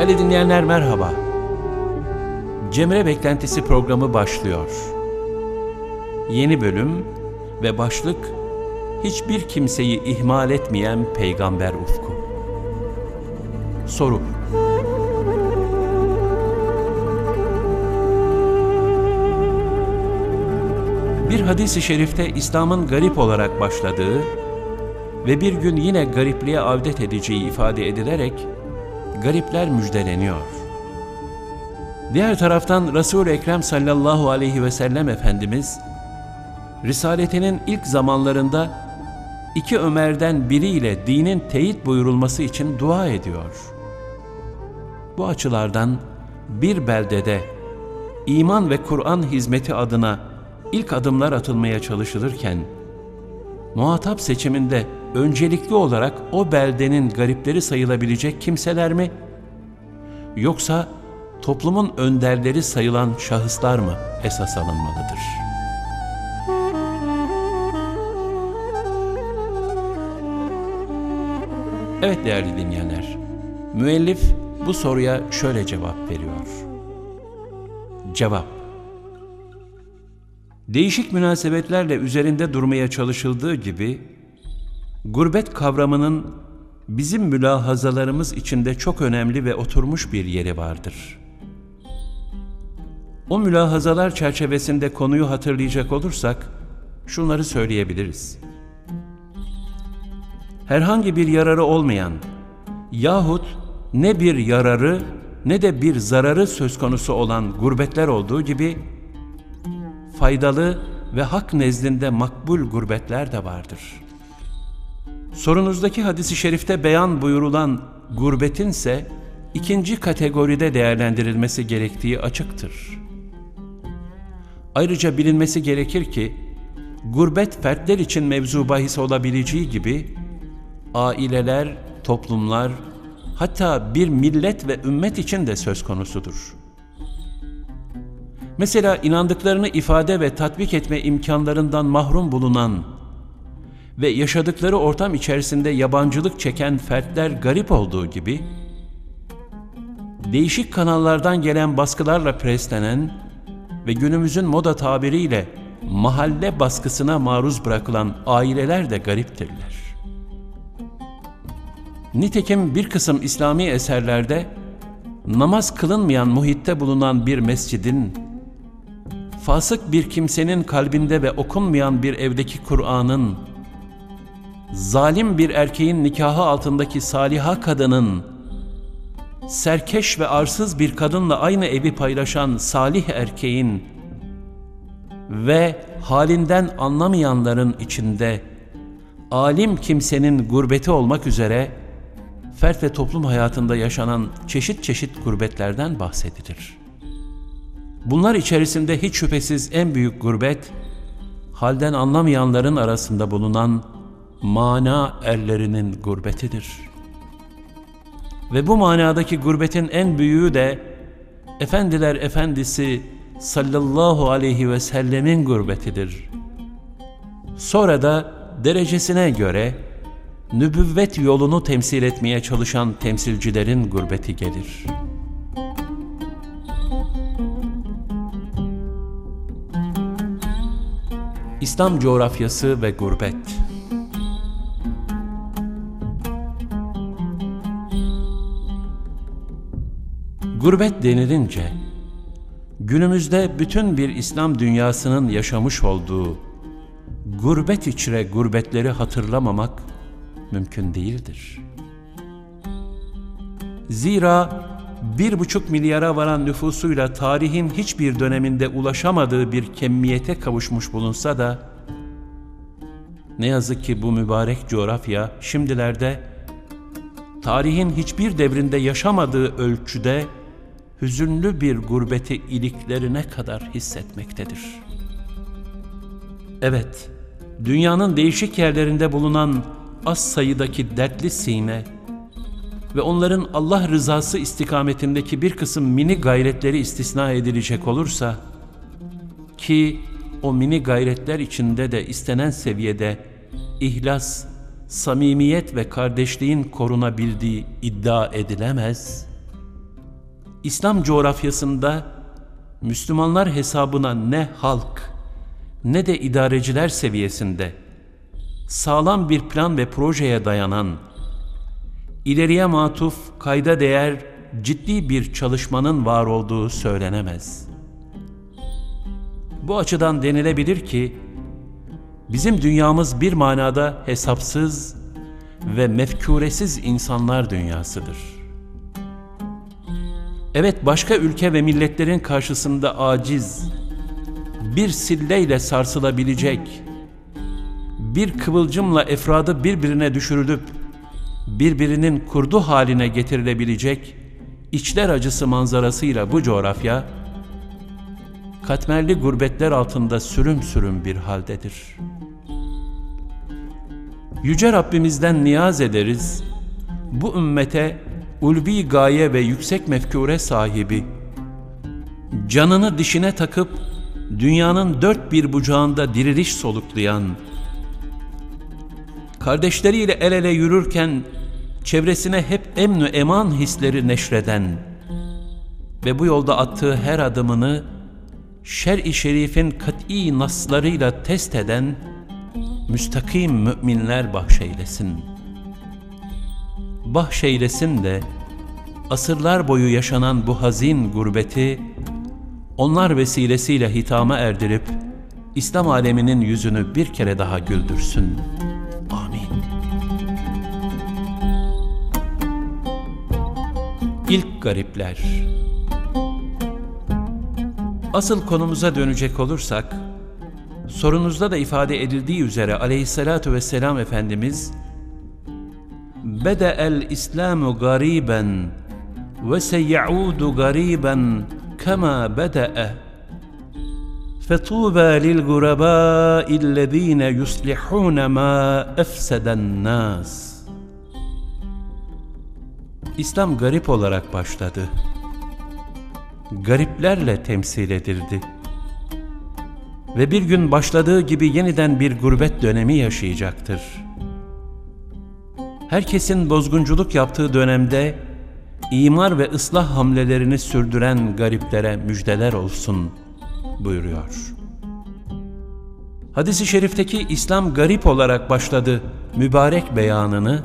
Değerli dinleyenler merhaba. Cemre Beklentisi programı başlıyor. Yeni bölüm ve başlık hiçbir kimseyi ihmal etmeyen peygamber ufku. Soru Bir hadis-i şerifte İslam'ın garip olarak başladığı ve bir gün yine garipliğe avdet edeceği ifade edilerek garipler müjdeleniyor. Diğer taraftan Resul-i Ekrem sallallahu aleyhi ve sellem Efendimiz, Risaletinin ilk zamanlarında iki Ömer'den biriyle dinin teyit buyurulması için dua ediyor. Bu açılardan bir beldede iman ve Kur'an hizmeti adına ilk adımlar atılmaya çalışılırken, muhatap seçiminde öncelikli olarak o beldenin garipleri sayılabilecek kimseler mi? Yoksa toplumun önderleri sayılan şahıslar mı esas alınmalıdır? Evet değerli dinleyenler, müellif bu soruya şöyle cevap veriyor. Cevap Değişik münasebetlerle üzerinde durmaya çalışıldığı gibi, gurbet kavramının bizim mülahazalarımız içinde çok önemli ve oturmuş bir yeri vardır. O mülahazalar çerçevesinde konuyu hatırlayacak olursak, şunları söyleyebiliriz. Herhangi bir yararı olmayan yahut ne bir yararı ne de bir zararı söz konusu olan gurbetler olduğu gibi, faydalı ve hak nezdinde makbul gurbetler de vardır. Sorunuzdaki hadisi şerifte beyan buyurulan gurbetin ise ikinci kategoride değerlendirilmesi gerektiği açıktır. Ayrıca bilinmesi gerekir ki, gurbet fertler için mevzu bahis olabileceği gibi, aileler, toplumlar, hatta bir millet ve ümmet için de söz konusudur.'' Mesela inandıklarını ifade ve tatbik etme imkanlarından mahrum bulunan ve yaşadıkları ortam içerisinde yabancılık çeken fertler garip olduğu gibi, değişik kanallardan gelen baskılarla preslenen ve günümüzün moda tabiriyle mahalle baskısına maruz bırakılan aileler de gariptirler. Nitekim bir kısım İslami eserlerde namaz kılınmayan muhitte bulunan bir mescidin fasık bir kimsenin kalbinde ve okunmayan bir evdeki Kur'an'ın, zalim bir erkeğin nikahı altındaki saliha kadının, serkeş ve arsız bir kadınla aynı evi paylaşan salih erkeğin ve halinden anlamayanların içinde alim kimsenin gurbeti olmak üzere fert ve toplum hayatında yaşanan çeşit çeşit gurbetlerden bahsedilir.'' Bunlar içerisinde hiç şüphesiz en büyük gurbet, halden anlamayanların arasında bulunan mana erlerinin gurbetidir. Ve bu manadaki gurbetin en büyüğü de Efendiler Efendisi sallallahu aleyhi ve sellemin gurbetidir. Sonra da derecesine göre nübüvvet yolunu temsil etmeye çalışan temsilcilerin gurbeti gelir.'' İslam coğrafyası ve gurbet Gurbet denilince günümüzde bütün bir İslam dünyasının yaşamış olduğu gurbet içre gurbetleri hatırlamamak mümkün değildir. Zira bir buçuk milyara varan nüfusuyla tarihin hiçbir döneminde ulaşamadığı bir kemmiyete kavuşmuş bulunsa da, ne yazık ki bu mübarek coğrafya şimdilerde tarihin hiçbir devrinde yaşamadığı ölçüde hüzünlü bir gurbeti iliklerine kadar hissetmektedir. Evet, dünyanın değişik yerlerinde bulunan az sayıdaki dertli sine, ve onların Allah rızası istikametindeki bir kısım mini gayretleri istisna edilecek olursa ki o mini gayretler içinde de istenen seviyede ihlas, samimiyet ve kardeşliğin korunabildiği iddia edilemez. İslam coğrafyasında Müslümanlar hesabına ne halk ne de idareciler seviyesinde sağlam bir plan ve projeye dayanan, ileriye matuf, kayda değer ciddi bir çalışmanın var olduğu söylenemez. Bu açıdan denilebilir ki, bizim dünyamız bir manada hesapsız ve mefkuresiz insanlar dünyasıdır. Evet başka ülke ve milletlerin karşısında aciz, bir silleyle sarsılabilecek, bir kıvılcımla efradı birbirine düşürülüp, birbirinin kurdu haline getirilebilecek içler acısı manzarasıyla bu coğrafya, katmerli gurbetler altında sürüm sürüm bir haldedir. Yüce Rabbimizden niyaz ederiz, bu ümmete ulvi gaye ve yüksek mefkure sahibi, canını dişine takıp dünyanın dört bir bucağında diriliş soluklayan, kardeşleriyle el ele yürürken çevresine hep emnü eman hisleri neşreden ve bu yolda attığı her adımını şer-i şerifin kat'i naslarıyla test eden müstakim müminler bahşeylesin. Bahşeylesin de asırlar boyu yaşanan bu hazin gurbeti onlar vesilesiyle hitama erdirip İslam aleminin yüzünü bir kere daha güldürsün. Amin. İlk garipler Asıl konumuza dönecek olursak, sorunuzda da ifade edildiği üzere aleyhissalatu vesselam Efendimiz, Bede'el İslamu gariben ve seyaudu gariben kema bede'e فَطُوبَى لِلْغُرَبَاءِ الَّذ۪ينَ يُصْلِحُونَ مَا اَفْسَدَ النَّاسِ İslam garip olarak başladı. Gariplerle temsil edildi. Ve bir gün başladığı gibi yeniden bir gurbet dönemi yaşayacaktır. Herkesin bozgunculuk yaptığı dönemde imar ve ıslah hamlelerini sürdüren gariplere müjdeler olsun buyuruyor. Hadis-i şerifteki İslam garip olarak başladı mübarek beyanını,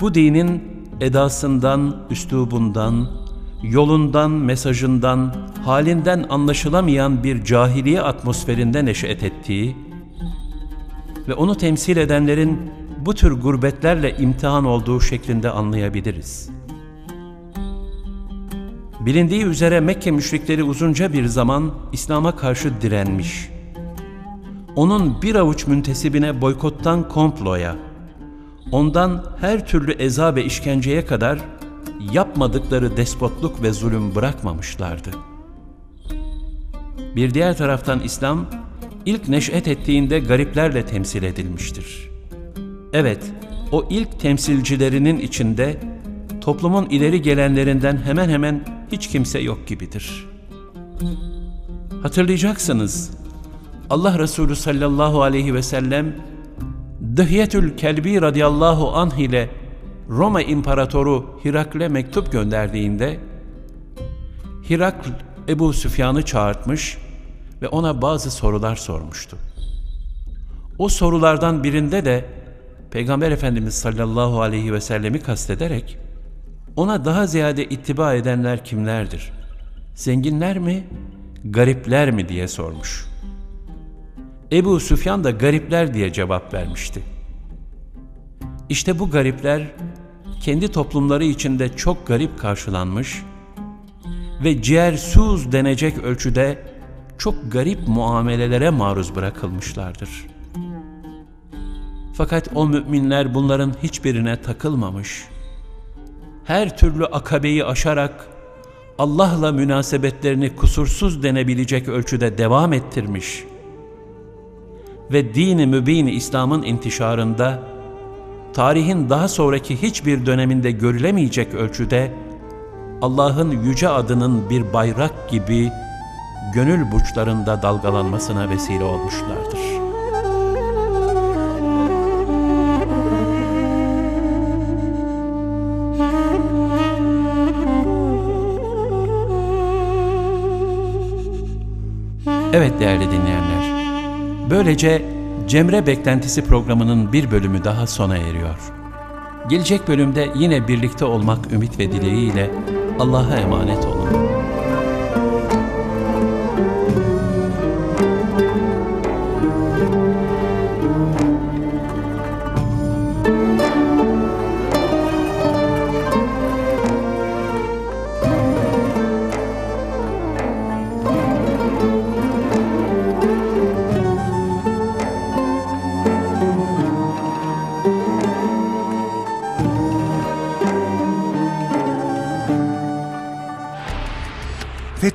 bu dinin edasından, üslubundan, yolundan, mesajından, halinden anlaşılamayan bir cahiliye atmosferinde neşet ettiği ve onu temsil edenlerin bu tür gurbetlerle imtihan olduğu şeklinde anlayabiliriz. Bilindiği üzere Mekke müşrikleri uzunca bir zaman İslam'a karşı direnmiş. Onun bir avuç müntesibine boykottan komploya, ondan her türlü eza ve işkenceye kadar yapmadıkları despotluk ve zulüm bırakmamışlardı. Bir diğer taraftan İslam, ilk neş'et ettiğinde gariplerle temsil edilmiştir. Evet, o ilk temsilcilerinin içinde toplumun ileri gelenlerinden hemen hemen hiç kimse yok gibidir. Hatırlayacaksınız, Allah Resulü sallallahu aleyhi ve sellem Dıhyetül Kelbi radıyallahu anh ile Roma İmparatoru Hirakle mektup gönderdiğinde Hirakl Ebu Süfyan'ı çağırtmış ve ona bazı sorular sormuştu. O sorulardan birinde de Peygamber Efendimiz sallallahu aleyhi ve sellemi kastederek ona daha ziyade ittiba edenler kimlerdir? Zenginler mi, garipler mi diye sormuş. Ebu Süfyan da garipler diye cevap vermişti. İşte bu garipler kendi toplumları içinde çok garip karşılanmış ve ciğersuz denecek ölçüde çok garip muamelelere maruz bırakılmışlardır. Fakat o müminler bunların hiçbirine takılmamış, her türlü akabeyi aşarak Allah'la münasebetlerini kusursuz denebilecek ölçüde devam ettirmiş ve dini mübin İslam'ın intişarında tarihin daha sonraki hiçbir döneminde görülemeyecek ölçüde Allah'ın yüce adının bir bayrak gibi gönül burçlarında dalgalanmasına vesile olmuşlardır. Evet değerli dinleyenler, böylece Cemre Beklentisi programının bir bölümü daha sona eriyor. Gelecek bölümde yine birlikte olmak ümit ve dileğiyle Allah'a emanet olun.